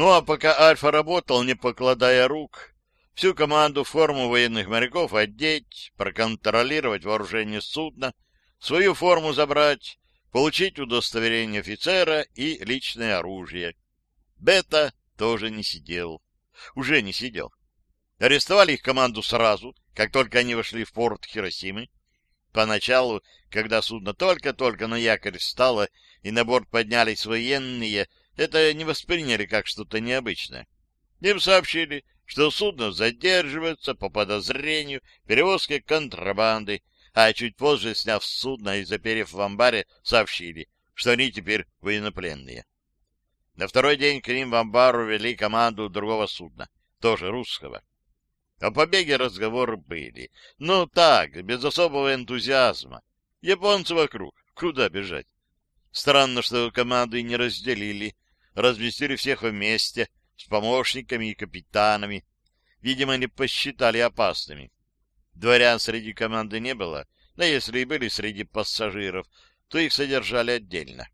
Ну а пока Альфа работал, не покладая рук, всю команду форму военных моряков одеть, проконтролировать вооружение судна, свою форму забрать, получить удостоверение офицера и личное оружие. Бета тоже не сидел. Уже не сидел. Арестовали их команду сразу, как только они вошли в порт Хиросимы. Поначалу, когда судно только-только на якорь встало и на борт поднялись военные, это не восприняли как что-то необычное. Им сообщили, что судно задерживается по подозрению перевозки контрабанды, а чуть позже, сняв судно и заперев в амбаре, сообщили, что они теперь военнопленные. На второй день к ним в амбар увели команду другого судна, тоже русского. О побеге разговоры были. но так, без особого энтузиазма. Японцы вокруг. Куда бежать? Странно, что команды не разделили. Разместили всех вместе, с помощниками и капитанами. Видимо, не посчитали опасными. Дворян среди команды не было, но если и были среди пассажиров, то их содержали отдельно.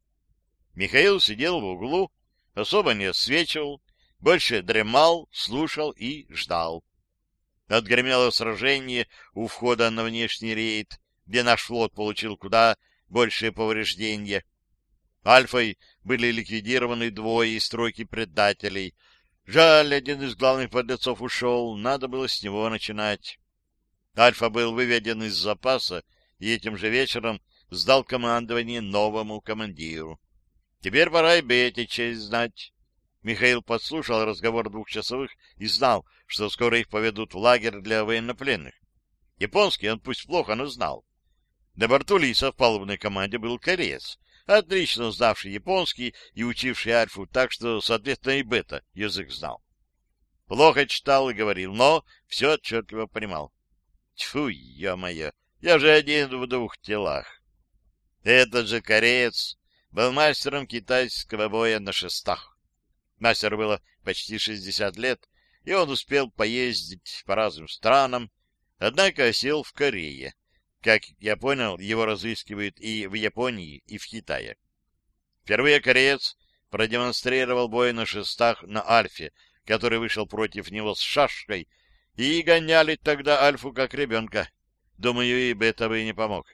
Михаил сидел в углу, особо не освечивал, больше дремал, слушал и ждал. Отгремело сражение у входа на внешний рейд, где наш флот получил куда большие повреждения. Альфой были ликвидированы двое из тройки предателей. Жаль, один из главных подлецов ушел, надо было с него начинать. Альфа был выведен из запаса и этим же вечером сдал командование новому командиру. Теперь пора и Бете честь знать. Михаил подслушал разговор двухчасовых и знал, что скоро их поведут в лагерь для военнопленных. Японский он пусть плохо, но знал. На борту Лиса в палубной команде был кореец, отлично знавший японский и учивший Альфу так, что, соответственно, и Бета язык знал. Плохо читал и говорил, но все отчетливо понимал. Тьфу, ё-моё, я же один в двух телах. Этот же кореец был мастером китайского боя на шестах. Мастеру было почти 60 лет, и он успел поездить по разным странам, однако осел в Корее. Как я понял, его разыскивают и в Японии, и в Китае. Впервые кореец продемонстрировал бой на шестах на Альфе, который вышел против него с шашкой, и гоняли тогда Альфу как ребенка. Думаю, и Бета бы не помог.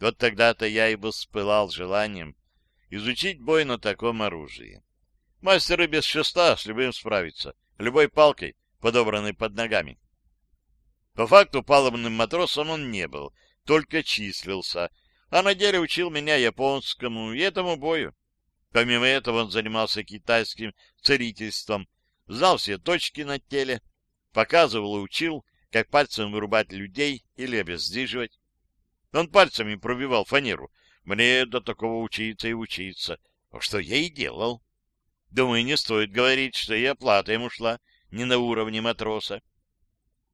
Вот тогда-то я и воспылал желанием изучить бой на таком оружии. Мастеры без шеста с любым справится, любой палкой, подобранной под ногами. По факту палубным матросом он не был, только числился, а на деле учил меня японскому и этому бою. Помимо этого он занимался китайским целительством, знал все точки на теле, показывал и учил, как пальцем вырубать людей или обездвиживать. Он пальцами пробивал фанеру. Мне до такого учиться и учиться, что я и делал. Думаю, не стоит говорить, что и оплата ему шла не на уровне матроса.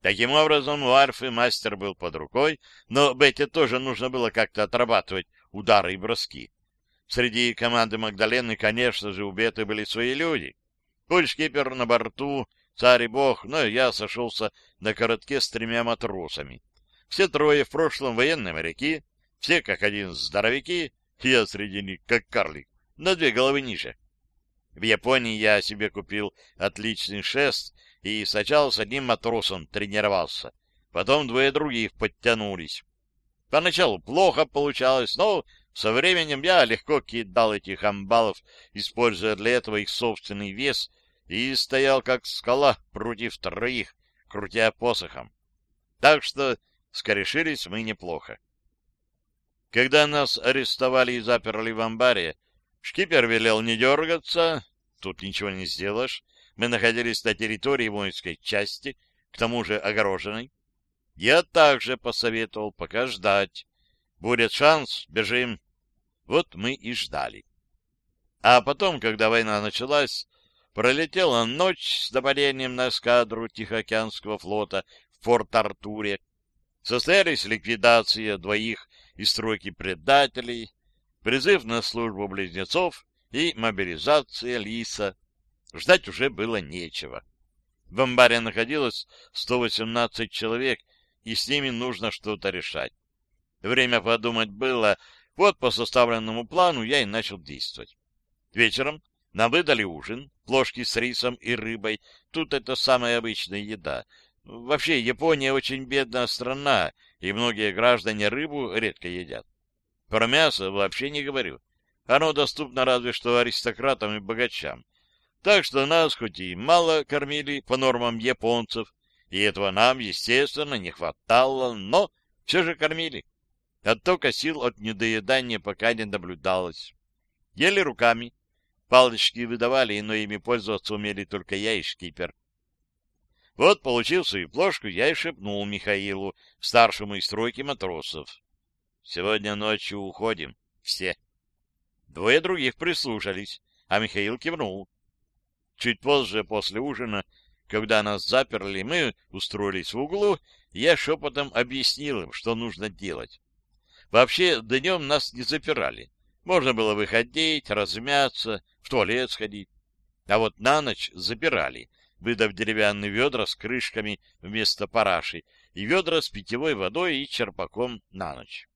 Таким образом, у Арфы мастер был под рукой, но Бетте тоже нужно было как-то отрабатывать удары и броски. Среди команды Магдалены, конечно же, у Беты были свои люди. Пульшкипер на борту, царь и бог, но я сошелся на коротке с тремя матросами. Все трое в прошлом военные моряки, все как один здоровяки, я среди них как карлик, на две головы ниже. В Японии я себе купил отличный шест и сначала с одним матросом тренировался. Потом двое других подтянулись. Поначалу плохо получалось, но со временем я легко кидал этих амбалов, используя для этого их собственный вес, и стоял как скала против троих, крутя посохом. Так что скорешились мы неплохо. Когда нас арестовали и заперли в амбаре, Шкипер велел не дергаться, тут ничего не сделаешь. Мы находились на территории воинской части, к тому же огороженной. Я также посоветовал пока ждать. Будет шанс, бежим. Вот мы и ждали. А потом, когда война началась, пролетела ночь с нападением на эскадру Тихоокеанского флота в Порт-Артуре. Состоялись ликвидация двоих из стройки предателей, призыв на службу близнецов и мобилизация Лиса. Ждать уже было нечего. В амбаре находилось 118 человек, и с ними нужно что-то решать. Время подумать было, вот по составленному плану я и начал действовать. Вечером Нам выдали ужин, ложки с рисом и рыбой. Тут это самая обычная еда. Вообще, Япония очень бедная страна, и многие граждане рыбу редко едят. Про мясо вообще не говорю. Оно доступно разве что аристократам и богачам. Так что нас хоть и мало кормили по нормам японцев, и этого нам, естественно, не хватало, но все же кормили. Оттока сил от недоедания пока не наблюдалось. Ели руками, Палочки выдавали, но ими пользоваться умели только я и шкипер. Вот получил свою плошку, я и шепнул Михаилу, старшему из стройки матросов. Сегодня ночью уходим. Все. Двое других прислушались, а Михаил кивнул. Чуть позже, после ужина, когда нас заперли, мы устроились в углу, я шепотом объяснил им, что нужно делать. Вообще, днем нас не запирали. Можно было выходить, размяться, в туалет сходить. А вот на ночь запирали, выдав деревянные ведра с крышками вместо параши и ведра с питьевой водой и черпаком на ночь.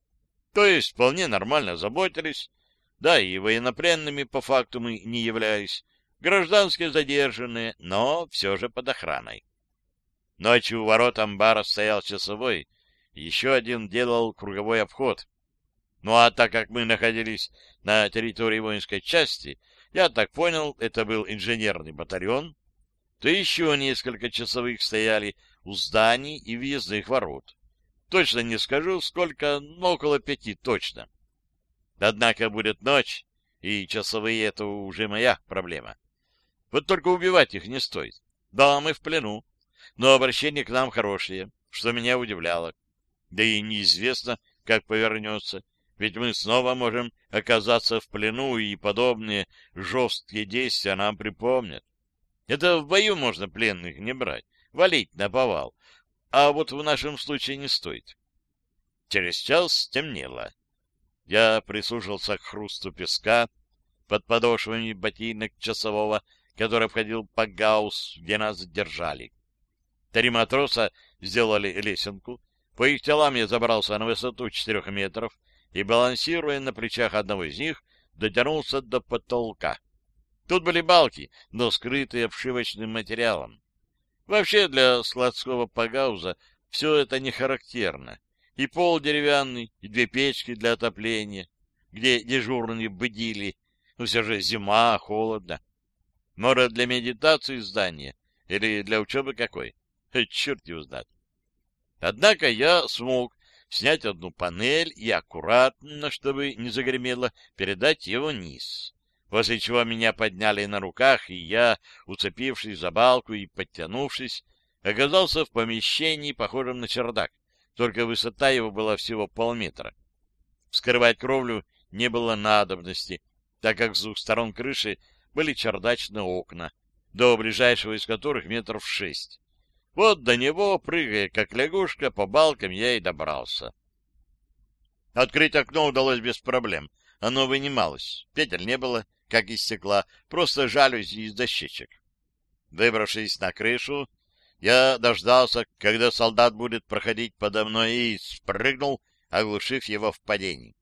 То есть вполне нормально заботились, да и военнопленными по факту мы не являлись, гражданские задержанные, но все же под охраной. Ночью у ворот амбара стоял часовой, еще один делал круговой обход. Ну а так как мы находились на территории воинской части, я так понял, это был инженерный батальон, то еще несколько часовых стояли у зданий и въездных ворот. Точно не скажу, сколько, но около пяти точно. Однако будет ночь, и часовые — это уже моя проблема. Вот только убивать их не стоит. Да, мы в плену, но обращение к нам хорошее, что меня удивляло. Да и неизвестно, как повернется ведь мы снова можем оказаться в плену, и подобные жесткие действия нам припомнят. Это в бою можно пленных не брать, валить на повал, а вот в нашем случае не стоит. Через час стемнело. Я прислушался к хрусту песка под подошвами ботинок часового, который входил по гаусс, где нас держали. Три матроса сделали лесенку. По их телам я забрался на высоту четырех метров, и, балансируя на плечах одного из них, дотянулся до потолка. Тут были балки, но скрытые обшивочным материалом. Вообще для складского погауза все это не характерно. И пол деревянный, и две печки для отопления, где дежурные бдили, но все же зима, холодно. Может, для медитации здание или для учебы какой? Черт его знает. Однако я смог снять одну панель и аккуратно, чтобы не загремело, передать его низ. После чего меня подняли на руках, и я, уцепившись за балку и подтянувшись, оказался в помещении, похожем на чердак, только высота его была всего полметра. Вскрывать кровлю не было надобности, так как с двух сторон крыши были чердачные окна, до ближайшего из которых метров шесть. Вот до него, прыгая как лягушка, по балкам я и добрался. Открыть окно удалось без проблем. Оно вынималось. Петель не было, как из стекла, просто жалюзи из дощечек. Выбравшись на крышу, я дождался, когда солдат будет проходить подо мной, и спрыгнул, оглушив его в падении.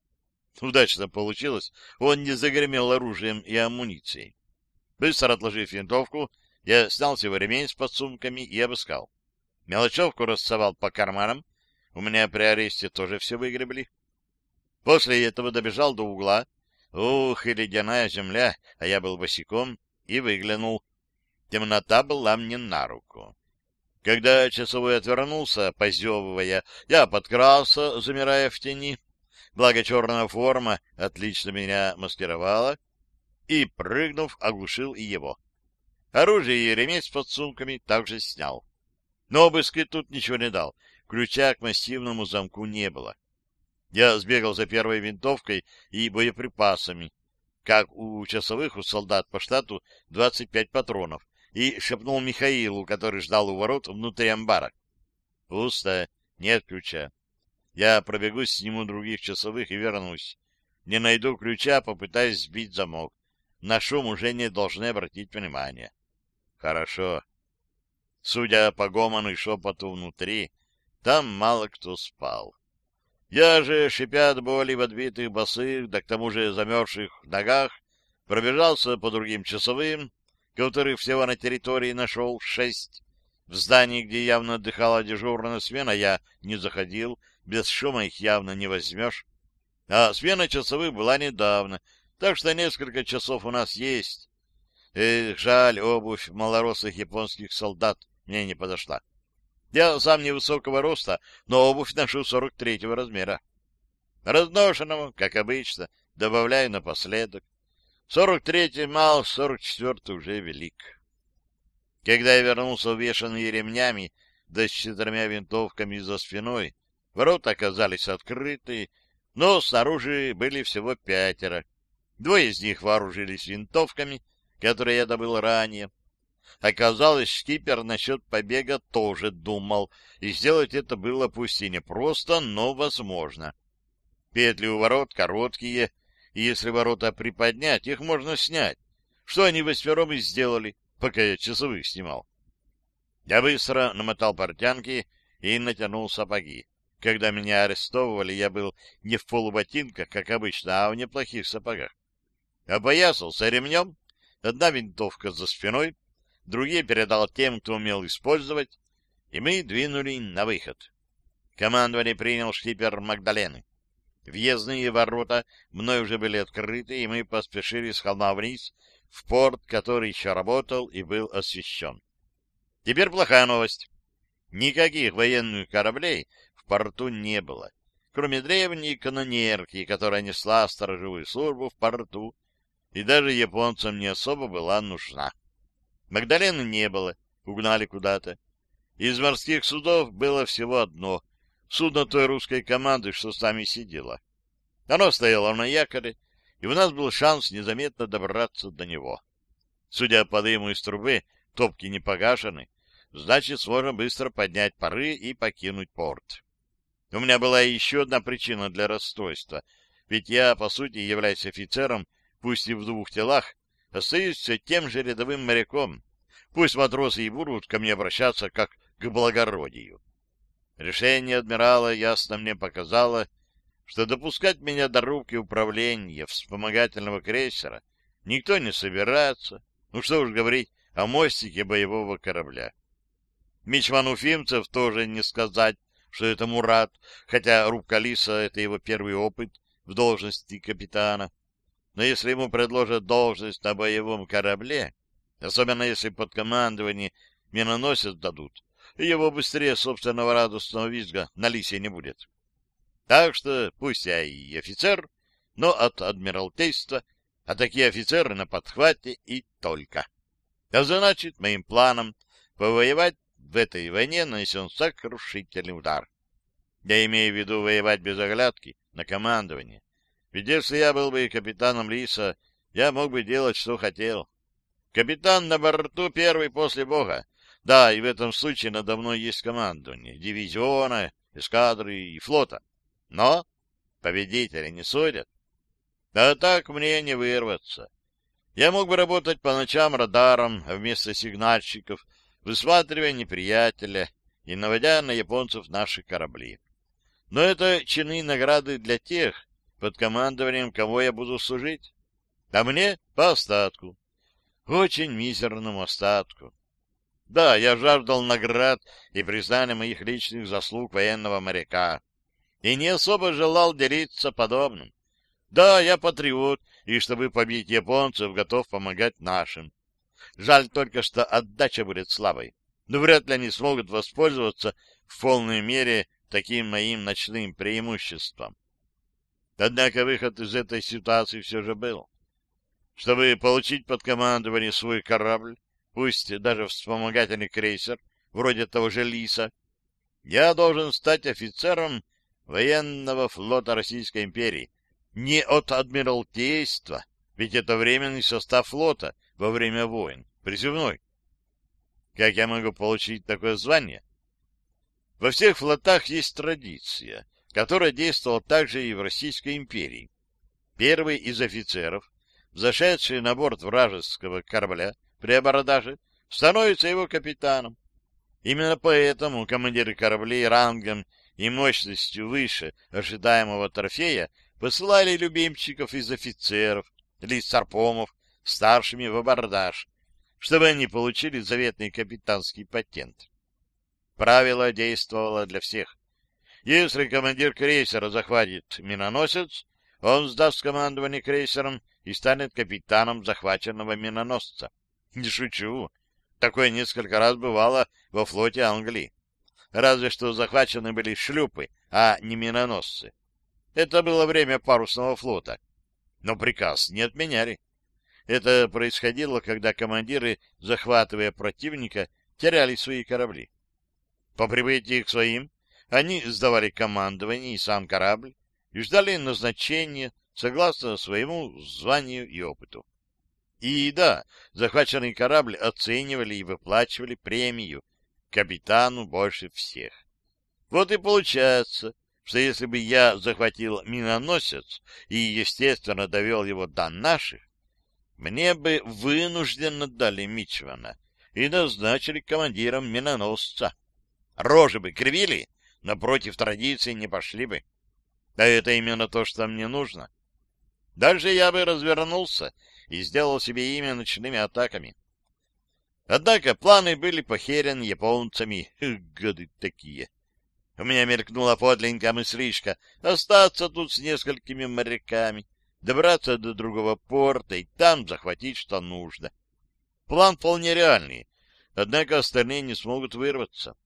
Удачно получилось, он не загремел оружием и амуницией. Быстро отложив винтовку, я снял его ремень с подсумками и обыскал. Мелочевку рассовал по карманам. У меня при аресте тоже все выгребли. После этого добежал до угла. Ух, и ледяная земля, а я был босиком, и выглянул. Темнота была мне на руку. Когда часовой отвернулся, позевывая, я подкрался, замирая в тени. Благо черная форма отлично меня маскировала. И, прыгнув, оглушил и его. Оружие и ремень с подсумками также снял. Но обыск тут ничего не дал. Ключа к массивному замку не было. Я сбегал за первой винтовкой и боеприпасами. Как у часовых, у солдат по штату 25 патронов. И шепнул Михаилу, который ждал у ворот внутри амбара. Пусто, нет ключа. Я пробегусь, сниму других часовых и вернусь. Не найду ключа, попытаюсь сбить замок. На шум уже не должны обратить внимание. Хорошо. Судя по гомону и шепоту внутри, там мало кто спал. Я же, шипя от боли в отбитых босых, да к тому же замерзших ногах, пробежался по другим часовым, которых всего на территории нашел шесть. В здании, где явно отдыхала дежурная смена, я не заходил, без шума их явно не возьмешь. А смена часовых была недавно, так что несколько часов у нас есть. Эх, жаль, обувь малорослых японских солдат мне не подошла. Я сам невысокого роста, но обувь ношу 43-го размера. Разношенного, как обычно, добавляю напоследок. 43-й мал, 44-й уже велик. Когда я вернулся увешанный ремнями, да с четырьмя винтовками за спиной, ворота оказались открыты, но снаружи были всего пятеро. Двое из них вооружились винтовками, которые я добыл ранее. Оказалось, шкипер насчет побега тоже думал, и сделать это было пусть и непросто, но возможно. Петли у ворот короткие, и если ворота приподнять, их можно снять, что они восьмером и сделали, пока я часовых снимал. Я быстро намотал портянки и натянул сапоги. Когда меня арестовывали, я был не в полуботинках, как обычно, а в неплохих сапогах. Опоясался ремнем, одна винтовка за спиной, другие передал тем, кто умел использовать, и мы двинули на выход. Командование принял шкипер Магдалены. Въездные ворота мной уже были открыты, и мы поспешили с холма вниз в порт, который еще работал и был освещен. Теперь плохая новость. Никаких военных кораблей в порту не было, кроме древней канонерки, которая несла сторожевую службу в порту, и даже японцам не особо была нужна. Магдалены не было, угнали куда-то. Из морских судов было всего одно — судно той русской команды, что с нами сидело. Оно стояло на якоре, и у нас был шанс незаметно добраться до него. Судя по дыму из трубы, топки не погашены, значит, сможем быстро поднять пары и покинуть порт. У меня была еще одна причина для расстройства, ведь я, по сути, являюсь офицером, пусть и в двух телах, остаюсь все тем же рядовым моряком. Пусть матросы и будут ко мне обращаться как к благородию. Решение адмирала ясно мне показало, что допускать меня до рубки управления вспомогательного крейсера никто не собирается, ну что уж говорить о мостике боевого корабля. Мичман Уфимцев тоже не сказать, что это Мурат, хотя рубка Лиса — это его первый опыт в должности капитана. Но если ему предложат должность на боевом корабле, особенно если под командование миноносец дадут, его быстрее собственного радостного визга на Лисе не будет. Так что пусть я и офицер, но от адмиралтейства, а такие офицеры на подхвате и только. А значит, моим планом повоевать в этой войне нанесен сокрушительный удар. Я имею в виду воевать без оглядки на командование. Ведь если я был бы капитаном Лиса, я мог бы делать, что хотел. Капитан на борту первый после Бога. Да, и в этом случае надо мной есть командование дивизиона, эскадры и флота. Но победители не судят. А так мне не вырваться. Я мог бы работать по ночам радаром вместо сигнальщиков, высматривая неприятеля и наводя на японцев наши корабли. Но это чины и награды для тех, под командованием кого я буду служить. А мне по остатку. Очень мизерному остатку. Да, я жаждал наград и признания моих личных заслуг военного моряка и не особо желал делиться подобным. Да, я патриот, и чтобы побить японцев, готов помогать нашим. Жаль только, что отдача будет слабой, но вряд ли они смогут воспользоваться в полной мере таким моим ночным преимуществом. Однако выход из этой ситуации все же был. Чтобы получить под командование свой корабль, пусть даже вспомогательный крейсер, вроде того же Лиса, я должен стать офицером военного флота Российской империи, не от Адмиралтейства, ведь это временный состав флота во время войн, призывной. Как я могу получить такое звание? Во всех флотах есть традиция, которая действовала также и в Российской империи. Первый из офицеров, зашедший на борт вражеского корабля при абордаже, становится его капитаном. Именно поэтому командиры кораблей рангом и мощностью выше ожидаемого трофея посылали любимчиков из офицеров или старпомов старшими в абордаж, чтобы они получили заветный капитанский патент. Правило действовало для всех. Если командир крейсера захватит миноносец, он сдаст командование крейсером и станет капитаном захваченного миноносца. Не шучу. Такое несколько раз бывало во флоте Англии. Разве что захвачены были шлюпы, а не миноносцы. Это было время парусного флота. Но приказ не отменяли. Это происходило, когда командиры, захватывая противника, теряли свои корабли. По прибытии к своим они сдавали командование и сам корабль и ждали назначения согласно своему званию и опыту. И да, захваченный корабль оценивали и выплачивали премию капитану больше всех. Вот и получается, что если бы я захватил миноносец и, естественно, довел его до наших, мне бы вынужденно дали Мичмана и назначили командиром миноносца. Рожи бы кривили, но против традиции не пошли бы. А это именно то, что мне нужно. Дальше я бы развернулся и сделал себе имя ночными атаками. Однако планы были похерены японцами. Годы такие. У меня мелькнула подленькая мыслишка остаться тут с несколькими моряками, добраться до другого порта и там захватить, что нужно. План вполне реальный, однако остальные не смогут вырваться.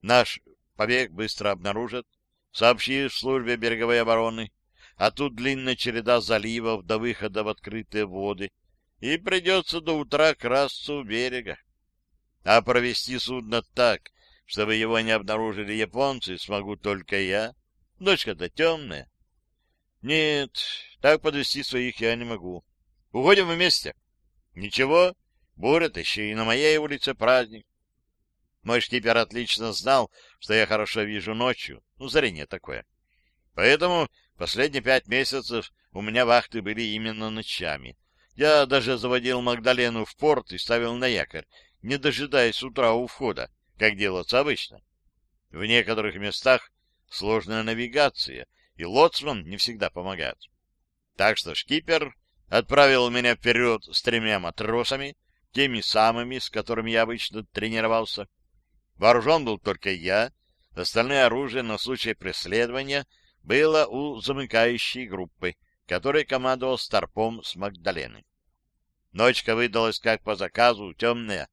Наш побег быстро обнаружат, сообщив службе береговой обороны, а тут длинная череда заливов до выхода в открытые воды, и придется до утра красться у берега. А провести судно так, чтобы его не обнаружили японцы, смогу только я. Ночка-то темная. Нет, так подвести своих я не могу. Уходим вместе. Ничего, бурят еще и на моей улице праздник. Мой шкипер отлично знал, что я хорошо вижу ночью, ну, зрение такое. Поэтому последние пять месяцев у меня вахты были именно ночами. Я даже заводил Магдалену в порт и ставил на якорь, не дожидаясь утра у входа, как делается обычно. В некоторых местах сложная навигация, и лоцман не всегда помогает. Так что шкипер отправил меня вперед с тремя матросами, теми самыми, с которыми я обычно тренировался. Вооружен был только я, остальное оружие на случай преследования было у замыкающей группы, которой командовал Старпом с Магдалены. Ночка выдалась как по заказу, темная.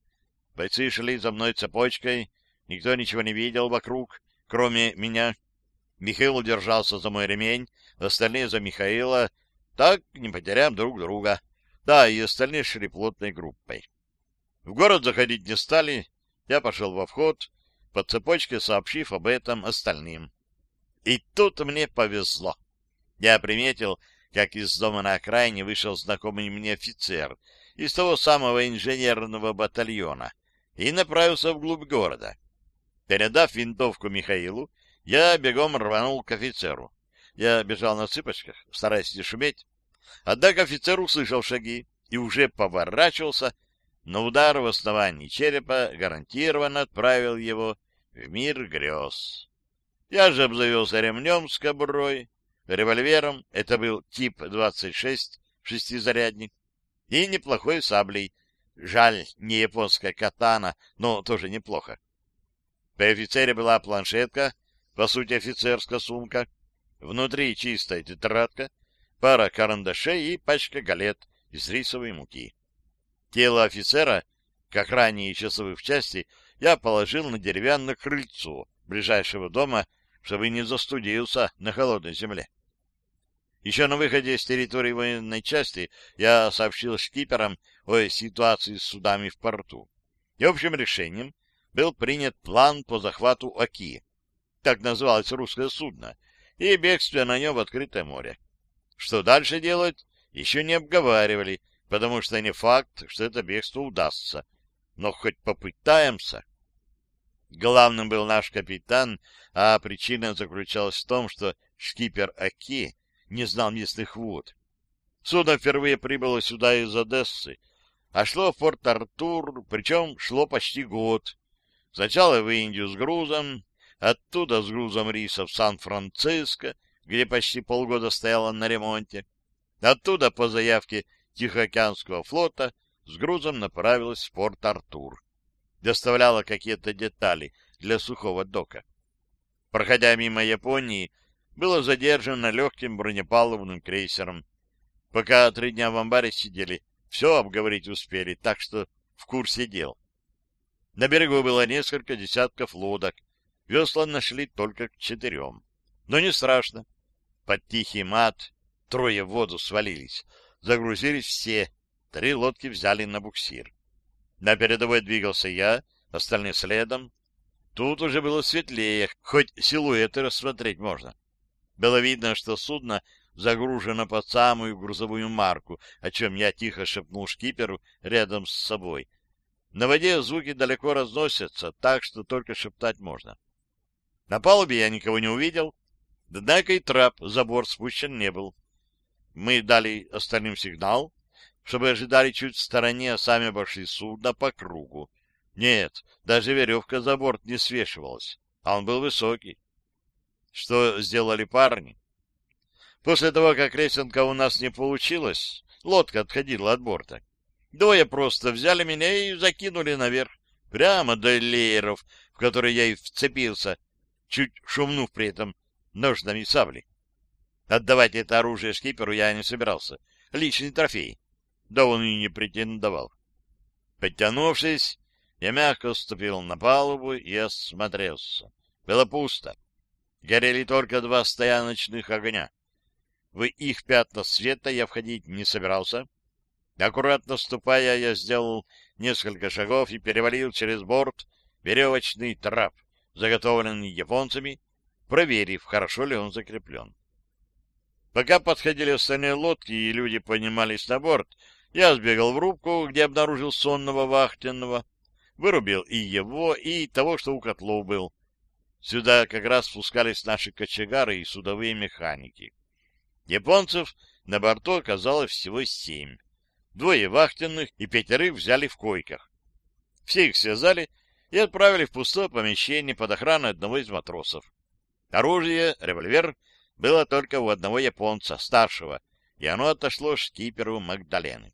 Бойцы шли за мной цепочкой, никто ничего не видел вокруг, кроме меня. Михаил держался за мой ремень, остальные за Михаила, так не потеряем друг друга. Да, и остальные шли плотной группой. В город заходить не стали, я пошел во вход, по цепочке сообщив об этом остальным. И тут мне повезло. Я приметил, как из дома на окраине вышел знакомый мне офицер из того самого инженерного батальона и направился вглубь города. Передав винтовку Михаилу, я бегом рванул к офицеру. Я бежал на цыпочках, стараясь не шуметь. Однако офицер услышал шаги и уже поворачивался, но удар в основании черепа гарантированно отправил его в мир грез. Я же обзавелся ремнем с кобурой, револьвером, это был тип 26, шестизарядник, и неплохой саблей. Жаль, не японская катана, но тоже неплохо. При офицере была планшетка, по сути офицерская сумка, внутри чистая тетрадка, пара карандашей и пачка галет из рисовой муки. Тело офицера, как ранее часовых в части, я положил на деревянное крыльцо ближайшего дома, чтобы не застудился на холодной земле. Еще на выходе с территории военной части я сообщил шкиперам о ситуации с судами в порту. И общим решением был принят план по захвату Оки, так называлось русское судно, и бегстве на нем в открытое море. Что дальше делать, еще не обговаривали, потому что не факт, что это бегство удастся. Но хоть попытаемся. Главным был наш капитан, а причина заключалась в том, что шкипер Аки не знал местных вод. Судно впервые прибыло сюда из Одессы, а шло в Порт-Артур, причем шло почти год. Сначала в Индию с грузом, оттуда с грузом риса в Сан-Франциско, где почти полгода стояло на ремонте, оттуда по заявке Тихоокеанского флота с грузом направилась в порт Артур. Доставляла какие-то детали для сухого дока. Проходя мимо Японии, было задержано легким бронепалубным крейсером. Пока три дня в амбаре сидели, все обговорить успели, так что в курсе дел. На берегу было несколько десятков лодок, весла нашли только к четырем. Но не страшно. Под тихий мат трое в воду свалились. Загрузились все, три лодки взяли на буксир. На передовой двигался я, остальные следом. Тут уже было светлее, хоть силуэты рассмотреть можно. Было видно, что судно загружено под самую грузовую марку, о чем я тихо шепнул шкиперу рядом с собой. На воде звуки далеко разносятся, так что только шептать можно. На палубе я никого не увидел, однако и трап за борт спущен не был. Мы дали остальным сигнал, чтобы ожидали чуть в стороне, а сами обошли судно по кругу. Нет, даже веревка за борт не свешивалась, а он был высокий. Что сделали парни? После того, как лесенка у нас не получилась, лодка отходила от борта. Двое просто взяли меня и закинули наверх, прямо до лееров, в которые я и вцепился, чуть шумнув при этом ножнами сабли. Отдавать это оружие шкиперу я не собирался. Личный трофей. Да он и не претендовал. Подтянувшись, я мягко ступил на палубу и осмотрелся. Было пусто. Горели только два стояночных огня. В их пятна света я входить не собирался. Аккуратно ступая, я сделал несколько шагов и перевалил через борт веревочный трап, заготовленный японцами, проверив, хорошо ли он закреплен. Пока подходили остальные лодки и люди поднимались на борт, я сбегал в рубку, где обнаружил сонного вахтенного, вырубил и его, и того, что у котлов был. Сюда как раз спускались наши кочегары и судовые механики. Японцев на борту оказалось всего семь. Двое вахтенных и пятерых взяли в койках. Все их связали и отправили в пустое помещение под охраной одного из матросов. Оружие, револьвер, было только у одного японца, старшего, и оно отошло шкиперу Магдалены.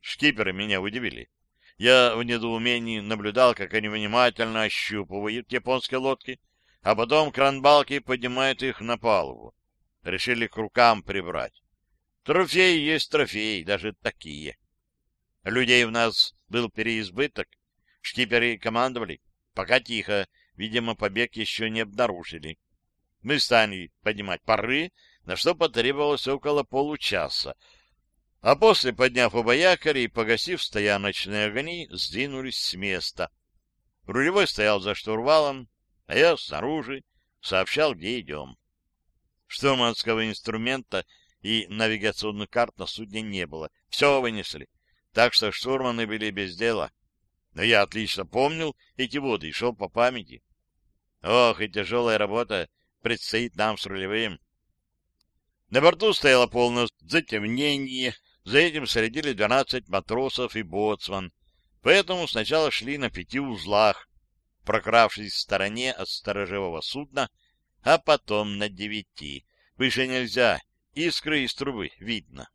Шкиперы меня удивили. Я в недоумении наблюдал, как они внимательно ощупывают японские лодки, а потом кранбалки поднимают их на палубу. Решили к рукам прибрать. Трофеи есть трофеи, даже такие. Людей у нас был переизбыток. Шкиперы командовали. Пока тихо. Видимо, побег еще не обнаружили. Мы стали поднимать пары, на что потребовалось около получаса, а после, подняв оба якоря и погасив стояночные огни, сдвинулись с места. Рулевой стоял за штурвалом, а я снаружи сообщал, где идем. Штурманского инструмента и навигационных карт на судне не было. Все вынесли, так что штурманы были без дела. Но я отлично помнил эти воды и шел по памяти. Ох, и тяжелая работа предстоит нам с рулевым. На борту стояло полное затемнение, за этим следили 12 матросов и боцман, поэтому сначала шли на пяти узлах, прокравшись в стороне от сторожевого судна, а потом на девяти. Выше нельзя, искры из трубы видно.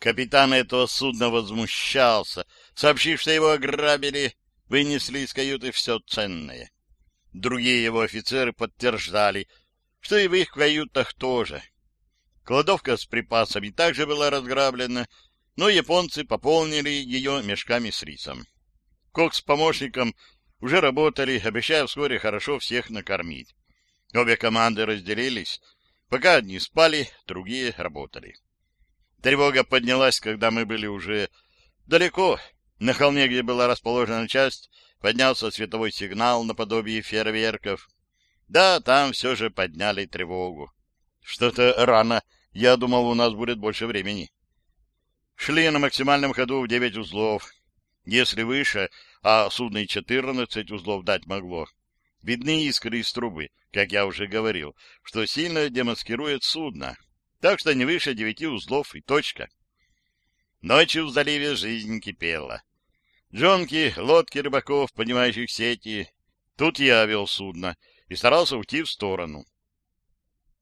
Капитан этого судна возмущался, сообщив, что его ограбили, вынесли из каюты все ценное. Другие его офицеры подтверждали, что и в их каютах тоже — Кладовка с припасами также была разграблена, но японцы пополнили ее мешками с рисом. Кок с помощником уже работали, обещая вскоре хорошо всех накормить. Обе команды разделились. Пока одни спали, другие работали. Тревога поднялась, когда мы были уже далеко. На холме, где была расположена часть, поднялся световой сигнал наподобие фейерверков. Да, там все же подняли тревогу. Что-то рано. Я думал, у нас будет больше времени. Шли на максимальном ходу в девять узлов. Если выше, а судно и четырнадцать узлов дать могло. Видны искры из трубы, как я уже говорил, что сильно демаскирует судно. Так что не выше девяти узлов и точка. Ночью в заливе жизнь кипела. Джонки, лодки рыбаков, поднимающих сети. Тут я вел судно и старался уйти в сторону.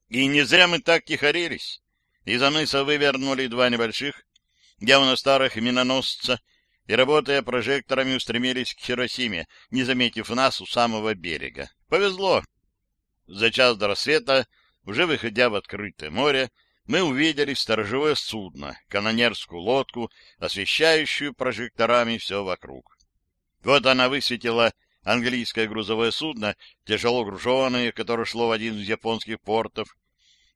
И не зря мы так тихорились. Из-за мыса вывернули два небольших, явно старых миноносца, и, работая прожекторами, устремились к Хиросиме, не заметив нас у самого берега. Повезло. За час до рассвета, уже выходя в открытое море, мы увидели сторожевое судно, канонерскую лодку, освещающую прожекторами все вокруг. Вот она высветила английское грузовое судно, тяжело груженное, которое шло в один из японских портов.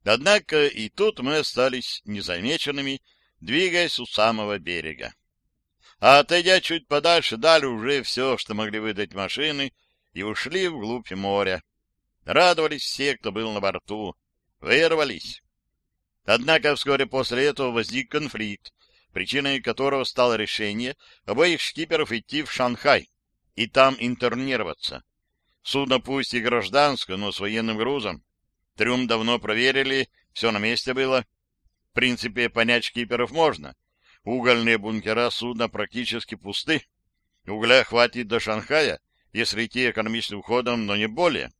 Однако и тут мы остались незамеченными, двигаясь у самого берега. А отойдя чуть подальше, дали уже все, что могли выдать машины, и ушли вглубь моря. Радовались все, кто был на борту. Вырвались. Однако вскоре после этого возник конфликт, причиной которого стало решение обоих шкиперов идти в Шанхай и там интернироваться. Судно пусть и гражданское, но с военным грузом. Трюм давно проверили, все на месте было. В принципе, понять шкиперов можно. Угольные бункера судна практически пусты. Угля хватит до Шанхая, если идти экономичным ходом, но не более.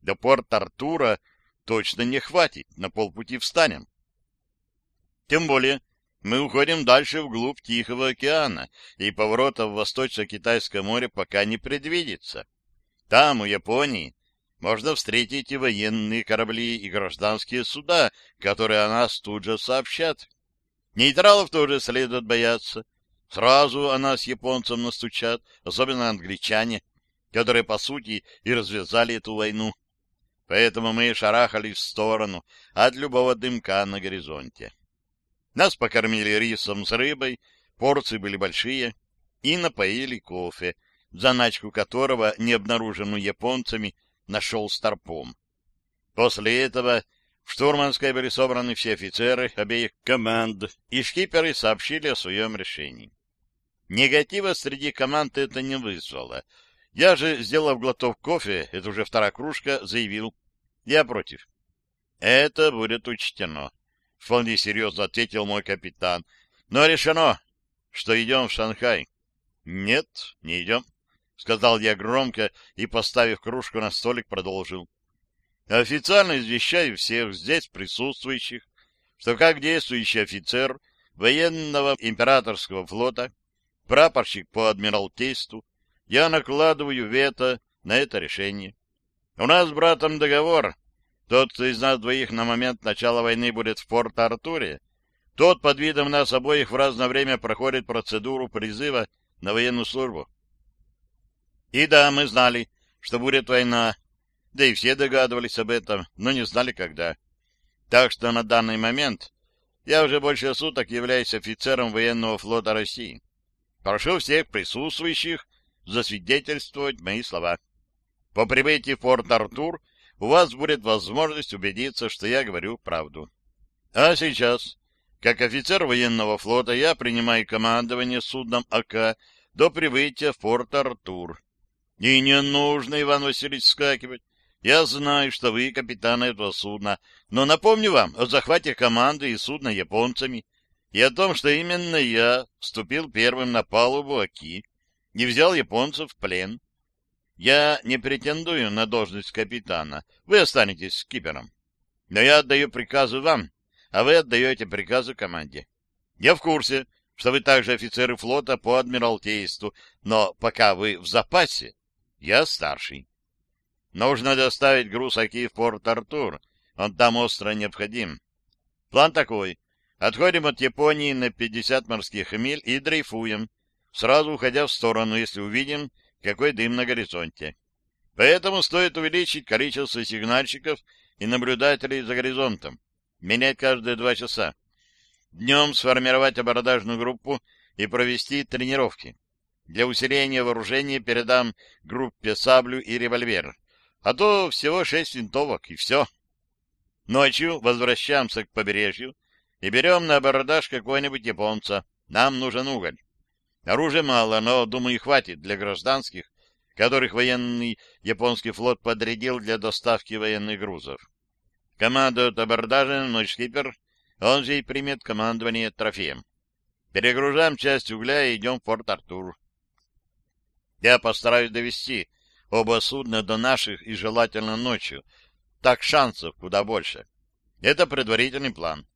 До порта Артура точно не хватит, на полпути встанем. Тем более, мы уходим дальше вглубь Тихого океана, и поворота в Восточно-Китайское море пока не предвидится. Там, у Японии, можно встретить и военные корабли, и гражданские суда, которые о нас тут же сообщат. Нейтралов тоже следует бояться. Сразу о нас японцам настучат, особенно англичане, которые, по сути, и развязали эту войну. Поэтому мы шарахались в сторону от любого дымка на горизонте. Нас покормили рисом с рыбой, порции были большие, и напоили кофе, заначку которого, не обнаруженную японцами, нашел старпом. После этого в штурманской были собраны все офицеры обеих команд, и шкиперы сообщили о своем решении. Негатива среди команд это не вызвало. Я же, сделав глоток кофе, это уже вторая кружка, заявил. Я против. Это будет учтено. Вполне серьезно ответил мой капитан. Но решено, что идем в Шанхай. Нет, не идем, сказал я громко и, поставив кружку на столик, продолжил. Официально извещаю всех здесь присутствующих, что как действующий офицер военного императорского флота, прапорщик по адмиралтейству, я накладываю вето на это решение. У нас с братом договор. Тот, кто из нас двоих на момент начала войны будет в Порт-Артуре, тот под видом нас обоих в разное время проходит процедуру призыва на военную службу. И да, мы знали, что будет война, да и все догадывались об этом, но не знали, когда. Так что на данный момент я уже больше суток являюсь офицером военного флота России. Прошу всех присутствующих засвидетельствовать мои слова. По прибытии в Порт-Артур у вас будет возможность убедиться, что я говорю правду. А сейчас, как офицер военного флота, я принимаю командование судном АК до прибытия в Порт-Артур. И не нужно, Иван Васильевич, скакивать. Я знаю, что вы капитан этого судна, но напомню вам о захвате команды и судна японцами и о том, что именно я вступил первым на палубу Аки и взял японцев в плен. Я не претендую на должность капитана, вы останетесь кипером. Но я отдаю приказы вам, а вы отдаете приказы команде. Я в курсе, что вы также офицеры флота по адмиралтейству, но пока вы в запасе, я старший. Нужно доставить груз Аки в Порт-Артур. Он там остро необходим. План такой. Отходим от Японии на 50 морских миль и дрейфуем, сразу уходя в сторону, если увидим, какой дым на горизонте. Поэтому стоит увеличить количество сигнальщиков и наблюдателей за горизонтом. Менять каждые два часа. Днем сформировать абордажную группу и провести тренировки. Для усиления вооружения передам группе саблю и револьвер а то всего шесть винтовок, и все. Ночью возвращаемся к побережью и берем на абордаж какого-нибудь японца. Нам нужен уголь. Оружия мало, но, думаю, хватит для гражданских, которых военный японский флот подрядил для доставки военных грузов. Командует абордажем мой шкипер, он же и примет командование трофеем. Перегружаем часть угля и идем в Порт-Артур. Я постараюсь довести оба судна до наших и желательно ночью. Так шансов куда больше. Это предварительный план.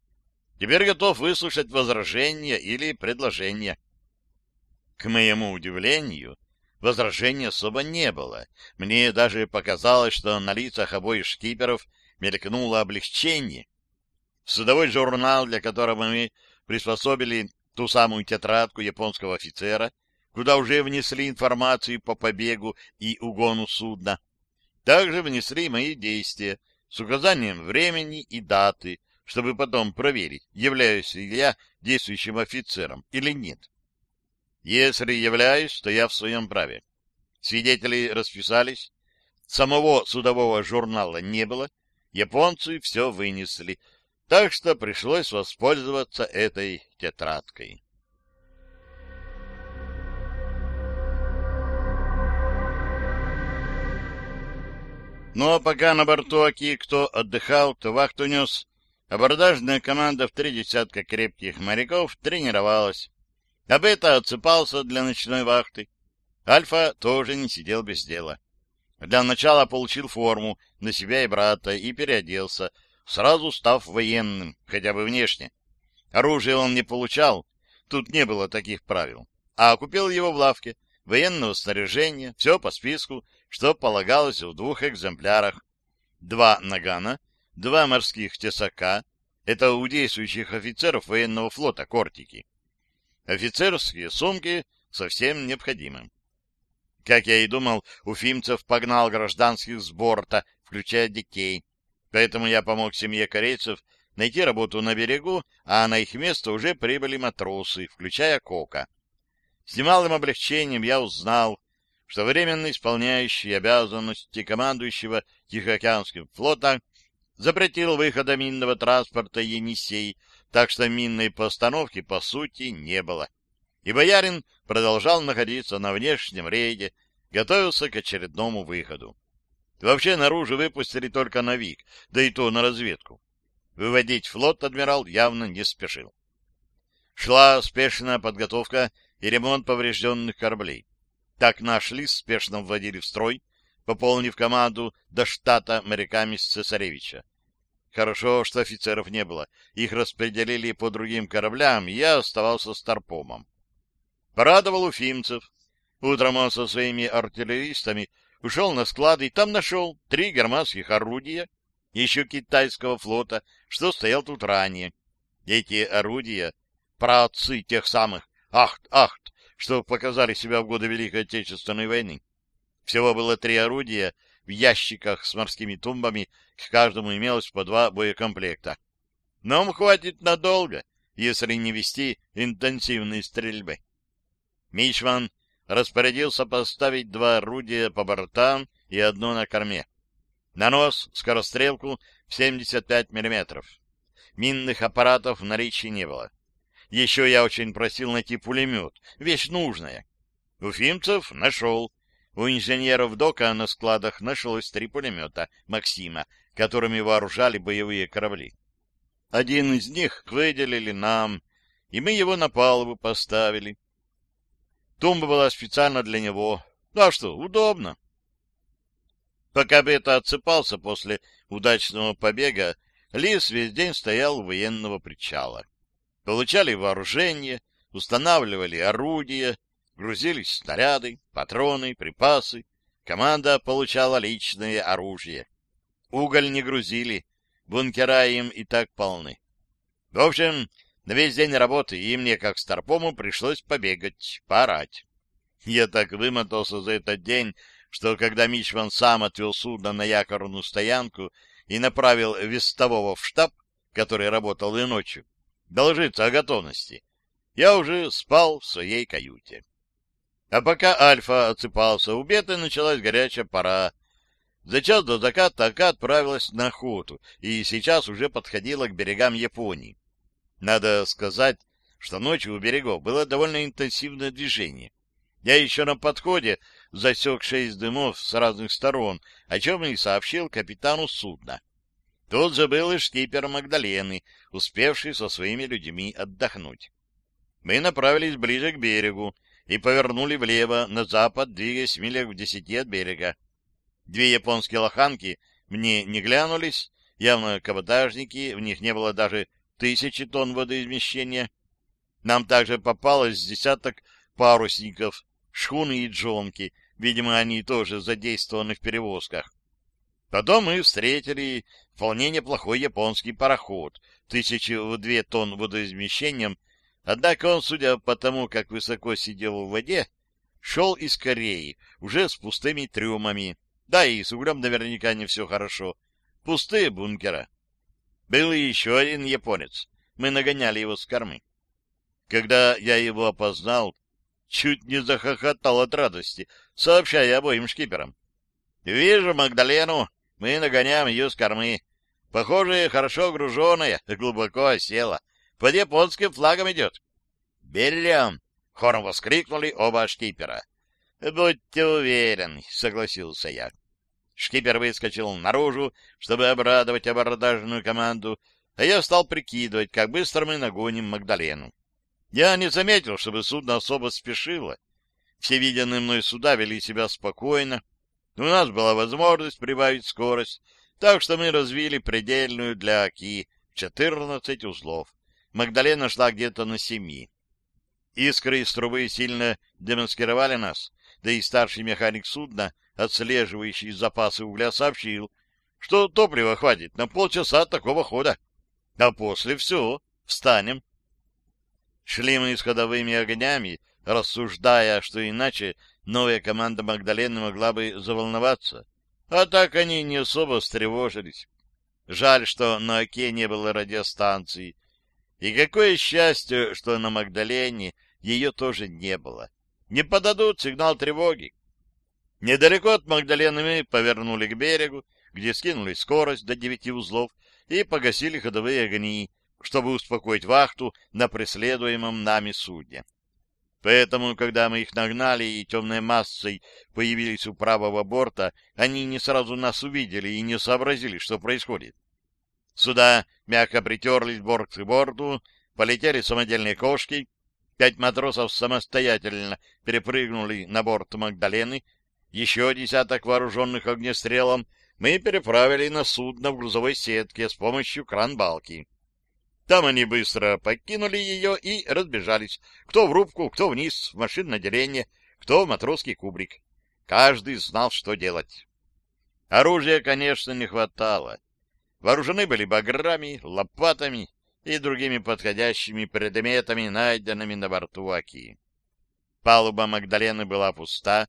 Теперь готов выслушать возражения или предложения. К моему удивлению, возражений особо не было. Мне даже показалось, что на лицах обоих шкиперов мелькнуло облегчение. Судовой журнал, для которого мы приспособили ту самую тетрадку японского офицера, куда уже внесли информацию по побегу и угону судна, также внесли мои действия с указанием времени и даты, чтобы потом проверить, являюсь ли я действующим офицером или нет. Если являюсь, то я в своем праве. Свидетели расписались, самого судового журнала не было, японцы все вынесли, так что пришлось воспользоваться этой тетрадкой. Ну а пока на борту Аки кто отдыхал, кто вахту нес, абордажная команда в три десятка крепких моряков тренировалась. А Бета отсыпался для ночной вахты. Альфа тоже не сидел без дела. Для начала получил форму на себя и брата и переоделся, сразу став военным, хотя бы внешне. Оружие он не получал, тут не было таких правил, а купил его в лавке, военного снаряжения, все по списку, что полагалось в двух экземплярах. Два нагана, два морских тесака, это у действующих офицеров военного флота кортики. Офицерские сумки совсем необходимы. Как я и думал, Уфимцев погнал гражданских с борта, включая детей. Поэтому я помог семье корейцев найти работу на берегу, а на их место уже прибыли матросы, включая Кока. С немалым облегчением я узнал, что временно исполняющий обязанности командующего Тихоокеанским флота запретил выхода минного транспорта Енисей, так что минной постановки по сути не было. И боярин продолжал находиться на внешнем рейде, готовился к очередному выходу. Вообще наружу выпустили только на ВИК, да и то на разведку. Выводить флот адмирал явно не спешил. Шла спешная подготовка и ремонт поврежденных кораблей. Так наш лист спешно вводили в строй, пополнив команду до штата моряками с цесаревича. Хорошо, что офицеров не было. Их распределили по другим кораблям, и я оставался старпомом. Порадовал уфимцев. Утром он со своими артиллеристами ушел на склад и там нашел три германских орудия, еще китайского флота, что стоял тут ранее. Эти орудия, праотцы тех самых «Ахт-Ахт», что показали себя в годы Великой Отечественной войны. Всего было три орудия в ящиках с морскими тумбами, к каждому имелось по два боекомплекта. Нам хватит надолго, если не вести интенсивные стрельбы. Мичман распорядился поставить два орудия по бортам и одно на корме. На нос скорострелку в 75 мм. Минных аппаратов в наличии не было. Еще я очень просил найти пулемет, вещь нужная. Уфимцев нашел. У инженеров ДОКа на складах нашлось три пулемета «Максима», которыми вооружали боевые корабли. Один из них выделили нам, и мы его на палубу поставили. Тумба была специально для него. Ну а что, удобно. Пока Бета отсыпался после удачного побега, Лис весь день стоял у военного причала получали вооружение, устанавливали орудия, грузились снаряды, патроны, припасы. Команда получала личное оружие. Уголь не грузили, бункера им и так полны. В общем, на весь день работы и мне, как старпому, пришлось побегать, поорать. Я так вымотался за этот день, что когда Мичман сам отвел судно на якорную стоянку и направил вестового в штаб, который работал и ночью, доложиться о готовности. Я уже спал в своей каюте. А пока Альфа отсыпался у беты, началась горячая пора. За час до заката Ака отправилась на охоту и сейчас уже подходила к берегам Японии. Надо сказать, что ночью у берегов было довольно интенсивное движение. Я еще на подходе засек шесть дымов с разных сторон, о чем и сообщил капитану судна. Тут же был и шкипер Магдалены, успевший со своими людьми отдохнуть. Мы направились ближе к берегу и повернули влево на запад, двигаясь милях в десяти от берега. Две японские лоханки мне не глянулись, явно каботажники, в них не было даже тысячи тонн водоизмещения. Нам также попалось десяток парусников, шхуны и джонки, видимо, они тоже задействованы в перевозках. Потом мы встретили вполне неплохой японский пароход, тысячи в две тонн водоизмещением, однако он, судя по тому, как высоко сидел в воде, шел из Кореи, уже с пустыми трюмами. Да, и с углем наверняка не все хорошо. Пустые бункера. Был еще один японец. Мы нагоняли его с кормы. Когда я его опознал, чуть не захохотал от радости, сообщая обоим шкиперам. «Вижу Магдалену, мы нагоняем ее с кормы. Похоже, хорошо груженная, глубоко осела. Под японским флагом идет». «Берем!» — хором воскликнули оба шкипера. «Будьте уверены», — согласился я. Шкипер выскочил наружу, чтобы обрадовать абордажную команду, а я стал прикидывать, как быстро мы нагоним Магдалену. Я не заметил, чтобы судно особо спешило. Все виденные мной суда вели себя спокойно, у нас была возможность прибавить скорость, так что мы развили предельную для Оки 14 узлов. Магдалена шла где-то на семи. Искры из трубы сильно демаскировали нас, да и старший механик судна, отслеживающий запасы угля, сообщил, что топлива хватит на полчаса такого хода. А после все, встанем. Шли мы с ходовыми огнями, рассуждая, что иначе новая команда Магдалены могла бы заволноваться. А так они не особо встревожились. Жаль, что на Оке не было радиостанции. И какое счастье, что на Магдалене ее тоже не было. Не подадут сигнал тревоги. Недалеко от Магдалены мы повернули к берегу, где скинули скорость до девяти узлов и погасили ходовые огни, чтобы успокоить вахту на преследуемом нами судне. Поэтому, когда мы их нагнали и темной массой появились у правого борта, они не сразу нас увидели и не сообразили, что происходит. Сюда мягко притерлись борт к борту, полетели самодельные кошки, пять матросов самостоятельно перепрыгнули на борт Магдалены, еще десяток вооруженных огнестрелом мы переправили на судно в грузовой сетке с помощью кран-балки. Там они быстро покинули ее и разбежались. Кто в рубку, кто вниз, в машинное отделение, кто в матросский кубрик. Каждый знал, что делать. Оружия, конечно, не хватало. Вооружены были баграми, лопатами и другими подходящими предметами, найденными на борту Аки. Палуба Магдалены была пуста.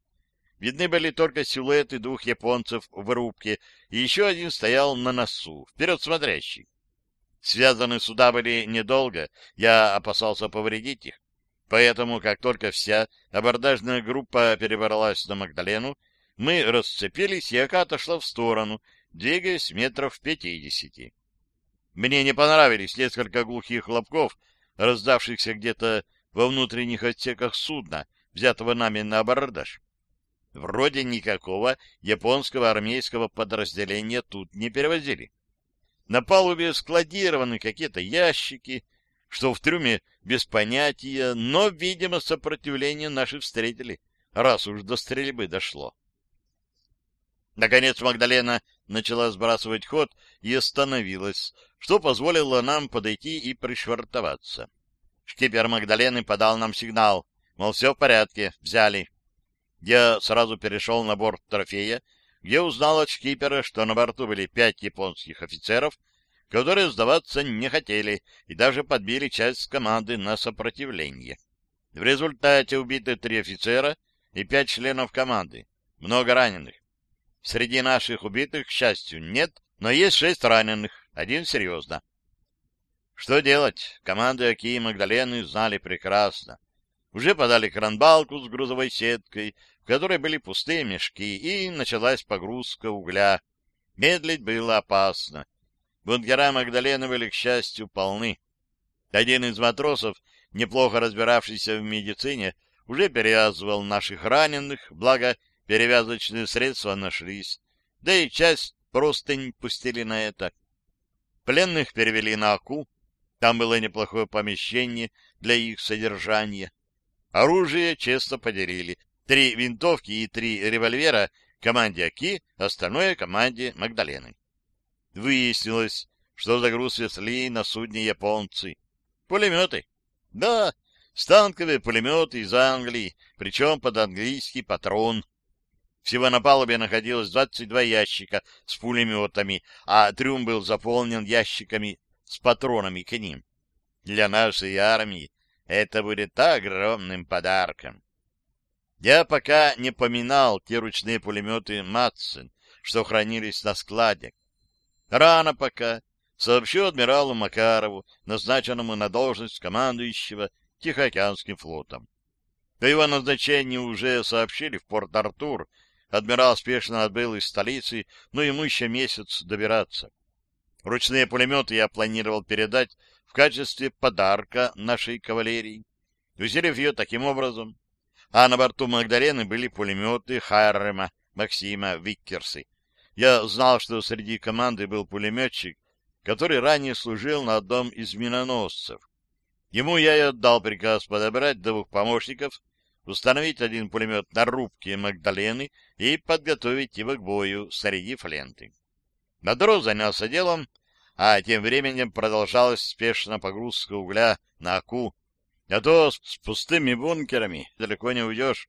Видны были только силуэты двух японцев в рубке, и еще один стоял на носу, вперед смотрящий. Связаны суда были недолго, я опасался повредить их. Поэтому, как только вся абордажная группа перебралась на Магдалену, мы расцепились, и Ака отошла в сторону, двигаясь метров пятидесяти. Мне не понравились несколько глухих хлопков, раздавшихся где-то во внутренних отсеках судна, взятого нами на абордаж. Вроде никакого японского армейского подразделения тут не перевозили. На палубе складированы какие-то ящики, что в трюме без понятия, но, видимо, сопротивление наши встретили, раз уж до стрельбы дошло. Наконец Магдалена начала сбрасывать ход и остановилась, что позволило нам подойти и пришвартоваться. Шкипер Магдалены подал нам сигнал, мол, все в порядке, взяли. Я сразу перешел на борт трофея где узнал от шкипера, что на борту были пять японских офицеров, которые сдаваться не хотели и даже подбили часть команды на сопротивление. В результате убиты три офицера и пять членов команды, много раненых. Среди наших убитых, к счастью, нет, но есть шесть раненых, один серьезно. Что делать? Команды Аки и Магдалены знали прекрасно. Уже подали кранбалку с грузовой сеткой, в которой были пустые мешки, и началась погрузка угля. Медлить было опасно. Бункера Магдалены были, к счастью, полны. Один из матросов, неплохо разбиравшийся в медицине, уже перевязывал наших раненых, благо перевязочные средства нашлись, да и часть просто не пустили на это. Пленных перевели на Аку, там было неплохое помещение для их содержания. Оружие честно поделили, Три винтовки и три револьвера команде Аки, остальное команде Магдалены. Выяснилось, что за груз везли на судне японцы. Пулеметы. Да, станковые пулеметы из Англии, причем под английский патрон. Всего на палубе находилось 22 ящика с пулеметами, а трюм был заполнен ящиками с патронами к ним. Для нашей армии это будет огромным подарком. Я пока не поминал те ручные пулеметы «Матсен», что хранились на складе. Рано пока. Сообщу адмиралу Макарову, назначенному на должность командующего Тихоокеанским флотом. По его назначению уже сообщили в Порт-Артур. Адмирал спешно отбыл из столицы, но ему еще месяц добираться. Ручные пулеметы я планировал передать в качестве подарка нашей кавалерии, усилив ее таким образом. А на борту Магдалены были пулеметы Хайрема, Максима, Виккерсы. Я знал, что среди команды был пулеметчик, который ранее служил на одном из миноносцев. Ему я и отдал приказ подобрать двух помощников, установить один пулемет на рубке Магдалены и подготовить его к бою среди фленты. Надро занялся делом, а тем временем продолжалась спешная погрузка угля на Аку, а то с пустыми бункерами далеко не уйдешь.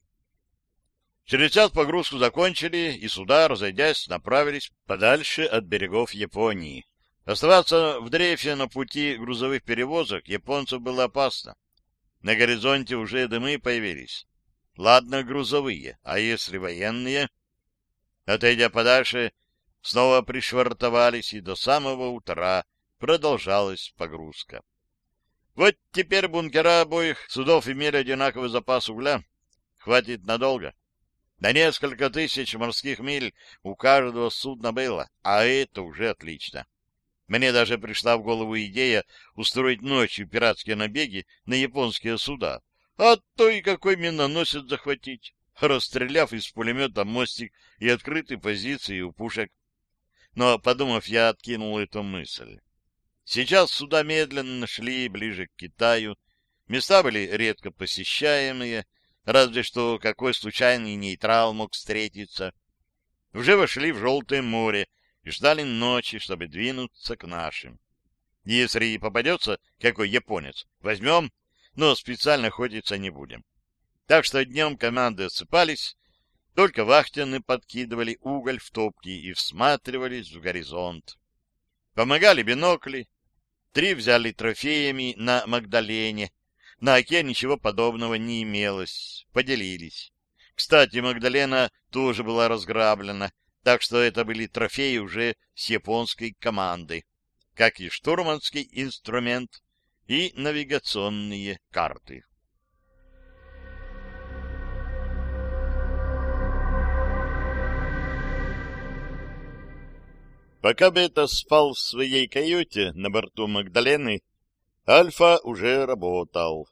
Через час погрузку закончили, и суда, разойдясь, направились подальше от берегов Японии. Оставаться в дрейфе на пути грузовых перевозок японцев было опасно. На горизонте уже дымы появились. Ладно, грузовые, а если военные? Отойдя подальше, снова пришвартовались, и до самого утра продолжалась погрузка. Вот теперь бункера обоих судов имели одинаковый запас угля. Хватит надолго. На несколько тысяч морских миль у каждого судна было, а это уже отлично. Мне даже пришла в голову идея устроить ночью пиратские набеги на японские суда, а то и какой миноносец захватить, расстреляв из пулемета мостик и открытые позиции у пушек. Но, подумав, я откинул эту мысль. Сейчас суда медленно шли ближе к Китаю, места были редко посещаемые, разве что какой случайный нейтрал мог встретиться. Уже вошли в Желтое море, и ждали ночи, чтобы двинуться к нашим. Если попадется какой японец, возьмем, но специально охотиться не будем. Так что днем команды отсыпались, только вахтенны подкидывали уголь в топки и всматривались в горизонт. Помогали бинокли, три взяли трофеями на Магдалене, на Оке ничего подобного не имелось, поделились. Кстати, Магдалена тоже была разграблена, так что это были трофеи уже с японской команды, как и штурманский инструмент и навигационные карты. Пока Бета спал в своей каюте на борту Магдалены, Альфа уже работал.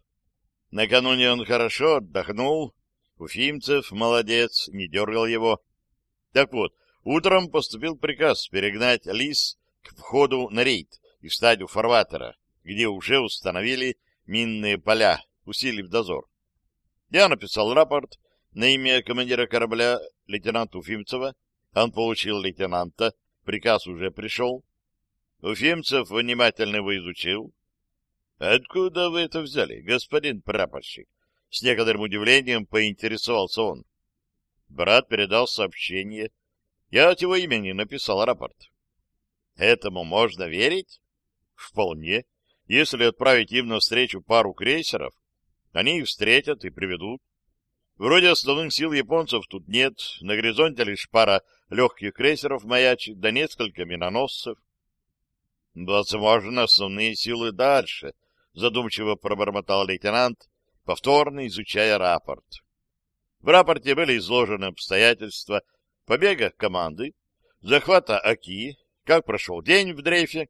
Накануне он хорошо отдохнул, Уфимцев, молодец, не дергал его. Так вот, Утром поступил приказ перегнать Лис к входу на рейд и встать у фарватера, где уже установили минные поля, усилив дозор. Я написал рапорт на имя командира корабля лейтенанта Уфимцева. Он получил лейтенанта, приказ уже пришел. Уфимцев внимательно его изучил. — Откуда вы это взяли, господин прапорщик? С некоторым удивлением поинтересовался он. Брат передал сообщение я от его имени написал рапорт. Этому можно верить? Вполне. Если отправить им навстречу пару крейсеров, они их встретят и приведут. Вроде основных сил японцев тут нет, на горизонте лишь пара легких крейсеров маячит, да несколько миноносцев. Возможно, основные силы дальше, задумчиво пробормотал лейтенант, повторно изучая рапорт. В рапорте были изложены обстоятельства побега команды, захвата Аки, как прошел день в дрейфе.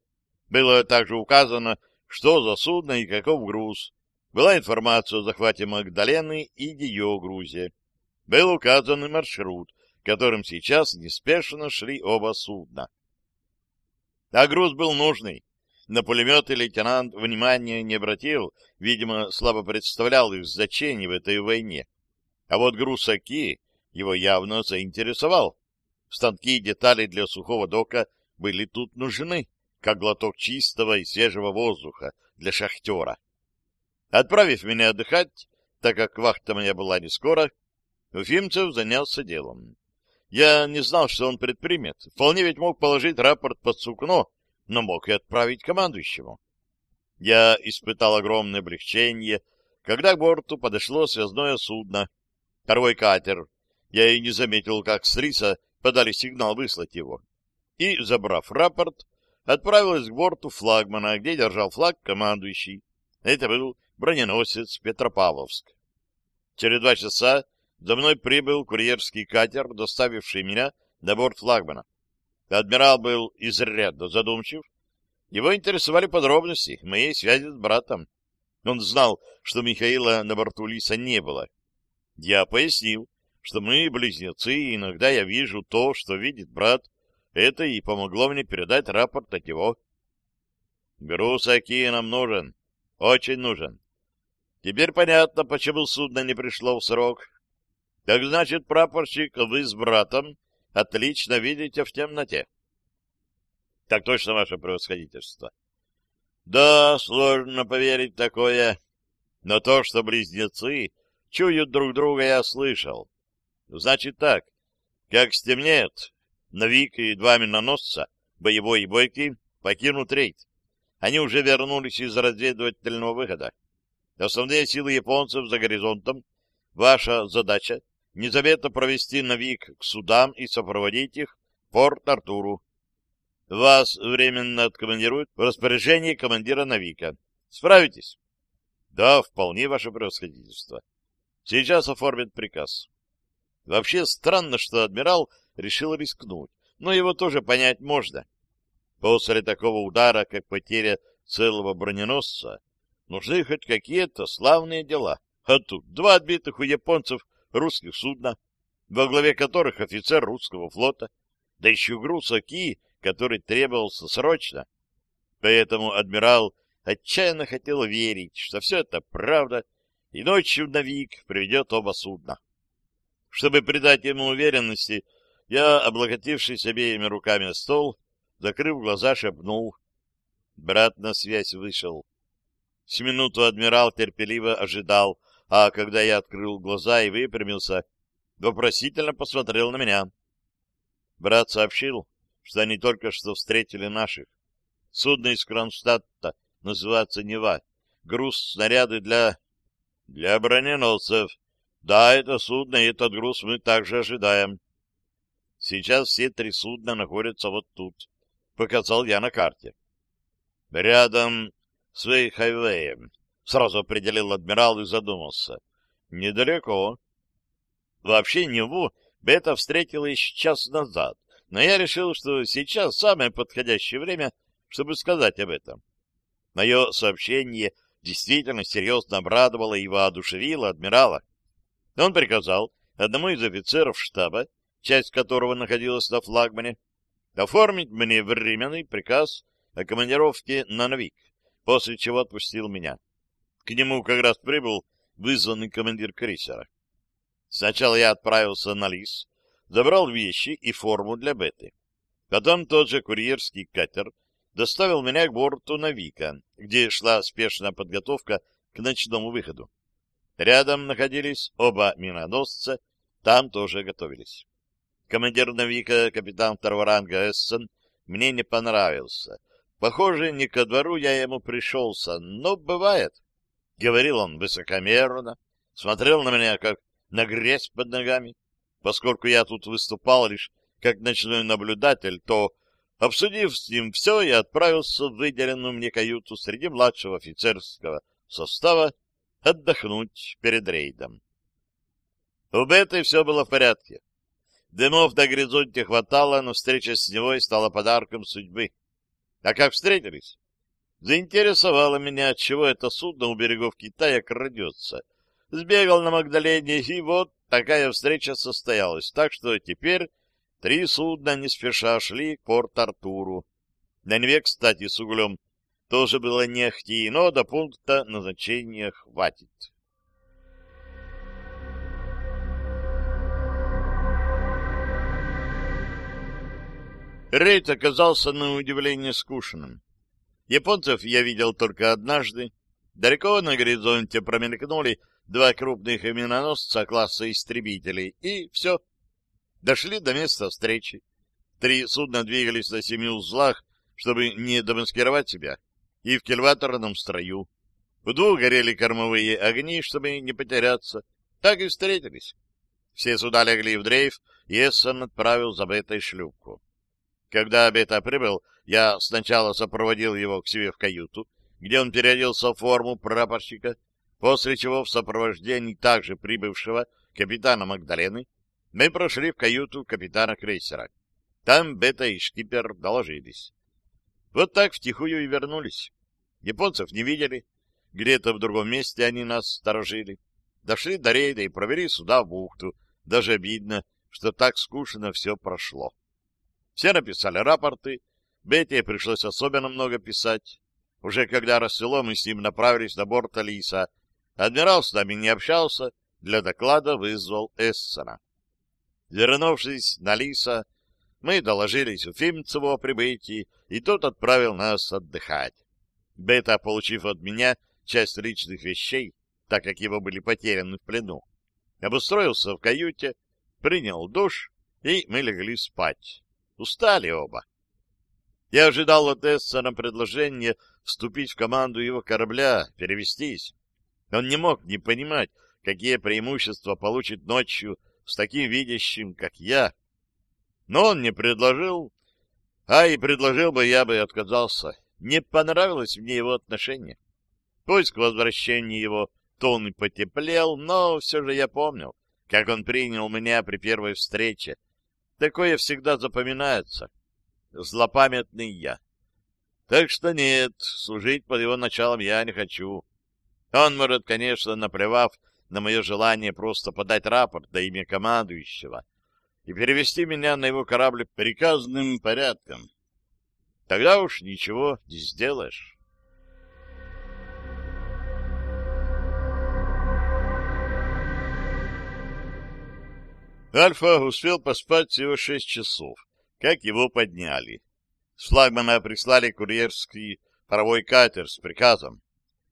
Было также указано, что за судно и каков груз. Была информация о захвате Магдалены и ее грузе. Был указан маршрут, которым сейчас неспешно шли оба судна. А груз был нужный. На пулеметы лейтенант внимания не обратил, видимо, слабо представлял их значение в этой войне. А вот груз Аки его явно заинтересовал. Станки и детали для сухого дока были тут нужны, как глоток чистого и свежего воздуха для шахтера. Отправив меня отдыхать, так как вахта моя была не скоро, Уфимцев занялся делом. Я не знал, что он предпримет. Вполне ведь мог положить рапорт под сукно, но мог и отправить командующему. Я испытал огромное облегчение, когда к борту подошло связное судно, второй катер. Я и не заметил, как с риса подали сигнал выслать его. И, забрав рапорт, отправилась к борту флагмана, где держал флаг командующий. Это был броненосец Петропавловск. Через два часа за мной прибыл курьерский катер, доставивший меня на борт флагмана. Адмирал был изрядно задумчив. Его интересовали подробности моей связи с братом. Он знал, что Михаила на борту Лиса не было. Я пояснил, что мы близнецы, и иногда я вижу то, что видит брат. Это и помогло мне передать рапорт от него. Груз Аки нам нужен. Очень нужен. Теперь понятно, почему судно не пришло в срок. Так значит, прапорщик, вы с братом отлично видите в темноте. Так точно, ваше превосходительство. Да, сложно поверить такое. Но то, что близнецы чуют друг друга, я слышал. Значит так, как стемнеет, Навик и два миноносца, боевой и бойкий, покинут рейд. Они уже вернулись из разведывательного выхода. Основные силы японцев за горизонтом. Ваша задача — незаметно провести Навик к судам и сопроводить их в Порт-Артуру. Вас временно откомандируют в распоряжении командира Навика. Справитесь? Да, вполне, ваше превосходительство. Сейчас оформят приказ. Вообще странно, что адмирал решил рискнуть, но его тоже понять можно. После такого удара, как потеря целого броненосца, нужны хоть какие-то славные дела. А тут два отбитых у японцев русских судна, во главе которых офицер русского флота, да еще груз Оки который требовался срочно. Поэтому адмирал отчаянно хотел верить, что все это правда, и ночью Навик приведет оба судна. Чтобы придать ему уверенности, я, облокотившись обеими руками стол, закрыв глаза, шепнул. Брат на связь вышел. С минуту адмирал терпеливо ожидал, а когда я открыл глаза и выпрямился, вопросительно посмотрел на меня. Брат сообщил, что они только что встретили наших. Судно из Кронштадта называется «Нева». Груз, снаряды для... для броненосцев. Да, это судно и этот груз мы также ожидаем. Сейчас все три судна находятся вот тут. Показал я на карте. Рядом с Вейхайвеем. Сразу определил адмирал и задумался. Недалеко. Вообще Неву Бета встретила еще час назад, но я решил, что сейчас самое подходящее время, чтобы сказать об этом. Мое сообщение действительно серьезно обрадовало и воодушевило адмирала. Он приказал одному из офицеров штаба, часть которого находилась на флагмане, оформить мне временный приказ о командировке на Новик, после чего отпустил меня. К нему как раз прибыл вызванный командир крейсера. Сначала я отправился на Лис, забрал вещи и форму для Беты. Потом тот же курьерский катер доставил меня к борту Навика, где шла спешная подготовка к ночному выходу. Рядом находились оба миноносца, там тоже готовились. Командир Навика, капитан второго ранга Эссен, мне не понравился. Похоже, не ко двору я ему пришелся, но бывает. Говорил он высокомерно, смотрел на меня, как на грязь под ногами. Поскольку я тут выступал лишь как ночной наблюдатель, то, обсудив с ним все, я отправился в выделенную мне каюту среди младшего офицерского состава отдохнуть перед рейдом. У Беты все было в порядке. Дымов на горизонте хватало, но встреча с него стала подарком судьбы. А как встретились? Заинтересовало меня, от чего это судно у берегов Китая крадется. Сбегал на Магдалене, и вот Такая встреча состоялась, так что теперь три судна не спеша шли к Порт-Артуру. На Неве, кстати, с углем тоже было не ахти, но до пункта назначения хватит. Рейд оказался на удивление скучным. Японцев я видел только однажды. Далеко на горизонте промелькнули два крупных именоносца класса истребителей, и все. Дошли до места встречи. Три судна двигались на семи узлах, чтобы не демаскировать себя, и в кильваторном строю. В двух горели кормовые огни, чтобы не потеряться. Так и встретились. Все суда легли в дрейф, и Эссон отправил за Бетой шлюпку. Когда Бета прибыл, я сначала сопроводил его к себе в каюту, где он переоделся в форму прапорщика, после чего в сопровождении также прибывшего капитана Магдалены мы прошли в каюту капитана крейсера. Там Бета и шкипер доложились. Вот так втихую и вернулись. Японцев не видели. Где-то в другом месте они нас сторожили. Дошли до рейда и провели сюда в бухту. Даже обидно, что так скучно все прошло. Все написали рапорты. Бете пришлось особенно много писать. Уже когда рассвело, мы с ним направились на борт Алиса. Адмирал с нами не общался, для доклада вызвал Эссена. Вернувшись на Лиса, мы доложились Уфимцеву о прибытии, и тот отправил нас отдыхать. Бета, получив от меня часть личных вещей, так как его были потеряны в плену, обустроился в каюте, принял душ, и мы легли спать. Устали оба. Я ожидал от Эссена предложения вступить в команду его корабля, перевестись. Он не мог не понимать, какие преимущества получит ночью с таким видящим, как я. Но он не предложил, а и предложил бы, я бы отказался. Не понравилось мне его отношение. Пусть к возвращению его тон и потеплел, но все же я помнил, как он принял меня при первой встрече. Такое всегда запоминается. Злопамятный я. Так что нет, служить под его началом я не хочу. Он может, конечно, наплевав на мое желание просто подать рапорт до имя командующего и перевести меня на его корабль приказным порядком. Тогда уж ничего не сделаешь. Альфа успел поспать всего шесть часов, как его подняли. С флагмана прислали курьерский паровой катер с приказом.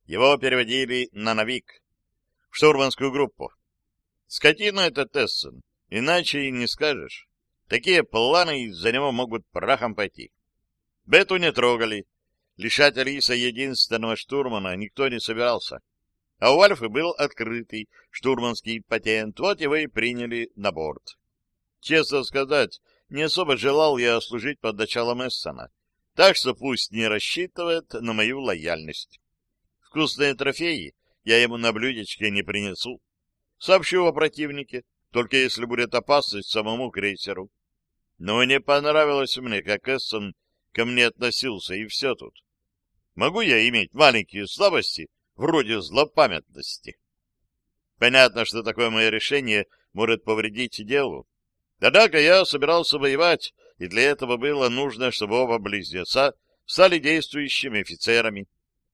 Его переводили на Навик, в штурманскую группу. Скотина это Тессен, иначе и не скажешь. Такие планы из-за него могут прахом пойти. Бету не трогали. Лишать Алиса единственного штурмана никто не собирался. А у Альфы был открытый штурманский патент, вот его и приняли на борт. Честно сказать, не особо желал я служить под началом Эссона, так что пусть не рассчитывает на мою лояльность. Вкусные трофеи я ему на блюдечке не принесу. Сообщу о противнике, только если будет опасность самому крейсеру. Но не понравилось мне, как Эссон ко мне относился, и все тут. Могу я иметь маленькие слабости, вроде злопамятности? Понятно, что такое мое решение может повредить делу, Однако я собирался воевать, и для этого было нужно, чтобы оба близнеца стали действующими офицерами.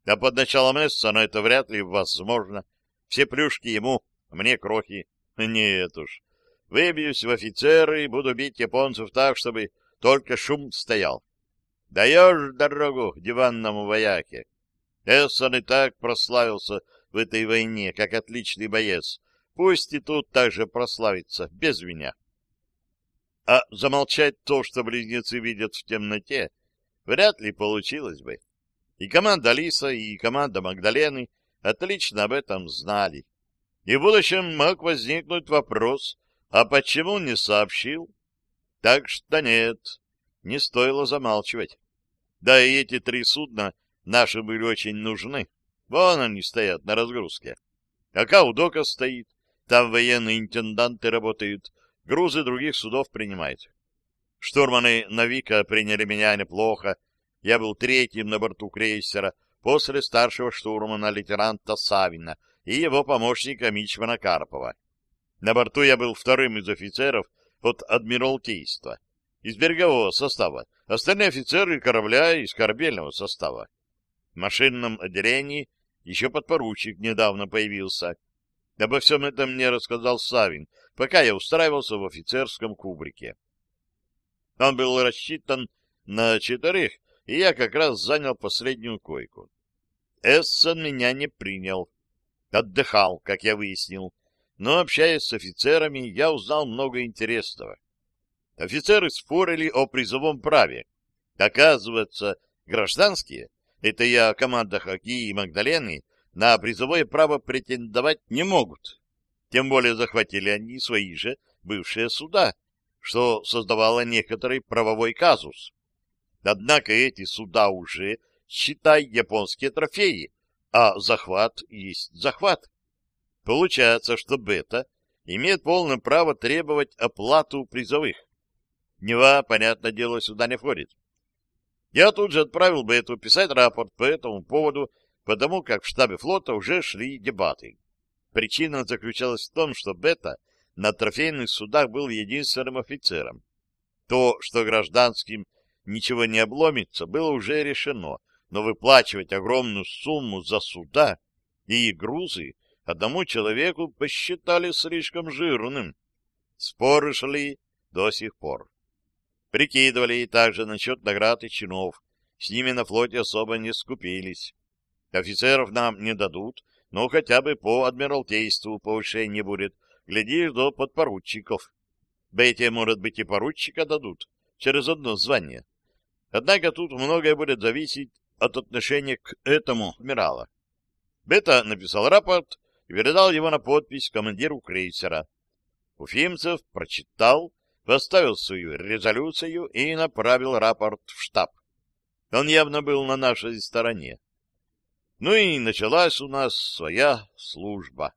А под началом Эссена это вряд ли возможно. Все плюшки ему, а мне крохи. Нет уж. Выбьюсь в офицеры и буду бить японцев так, чтобы только шум стоял. Даешь дорогу диванному вояке. Эссон и так прославился в этой войне, как отличный боец. Пусть и тут также прославится, без меня. А замолчать то, что близнецы видят в темноте, вряд ли получилось бы. И команда Алиса, и команда Магдалены отлично об этом знали. И в будущем мог возникнуть вопрос, а почему не сообщил? Так что нет, не стоило замалчивать. Да и эти три судна наши были очень нужны. Вон они стоят на разгрузке. А Каудока стоит, там военные интенданты работают, грузы других судов принимает. Штурманы Навика приняли меня неплохо. Я был третьим на борту крейсера после старшего штурмана лейтенанта Савина и его помощника Мичмана Карпова. На борту я был вторым из офицеров от Адмиралтейства, из берегового состава, остальные офицеры корабля из корабельного состава. В машинном отделении еще подпоручик недавно появился. Обо всем этом мне рассказал Савин, пока я устраивался в офицерском кубрике. Он был рассчитан на четырех, и я как раз занял последнюю койку. Эссон меня не принял. Отдыхал, как я выяснил. Но, общаясь с офицерами, я узнал много интересного. Офицеры спорили о призовом праве. Оказывается, гражданские, это я команда Хаки и Магдалены, на призовое право претендовать не могут. Тем более захватили они свои же бывшие суда, что создавало некоторый правовой казус. Однако эти суда уже, считай, японские трофеи, а захват есть захват. Получается, что бета имеет полное право требовать оплату призовых. Нева, понятное дело, сюда не входит. Я тут же отправил Бету писать рапорт по этому поводу, потому как в штабе флота уже шли дебаты. Причина заключалась в том, что Бета на трофейных судах был единственным офицером. То, что гражданским ничего не обломится, было уже решено, но выплачивать огромную сумму за суда и грузы одному человеку посчитали слишком жирным. Споры шли до сих пор. Прикидывали и также насчет наград и чинов. С ними на флоте особо не скупились. Офицеров нам не дадут, но хотя бы по адмиралтейству повышение будет, глядишь, до подпоручиков. Бейте, может быть, и поручика дадут, через одно звание. Однако тут многое будет зависеть от отношения к этому адмирала. Бета написал рапорт и передал его на подпись командиру крейсера. Уфимцев прочитал, поставил свою резолюцию и направил рапорт в штаб. Он явно был на нашей стороне. Ну и началась у нас своя служба.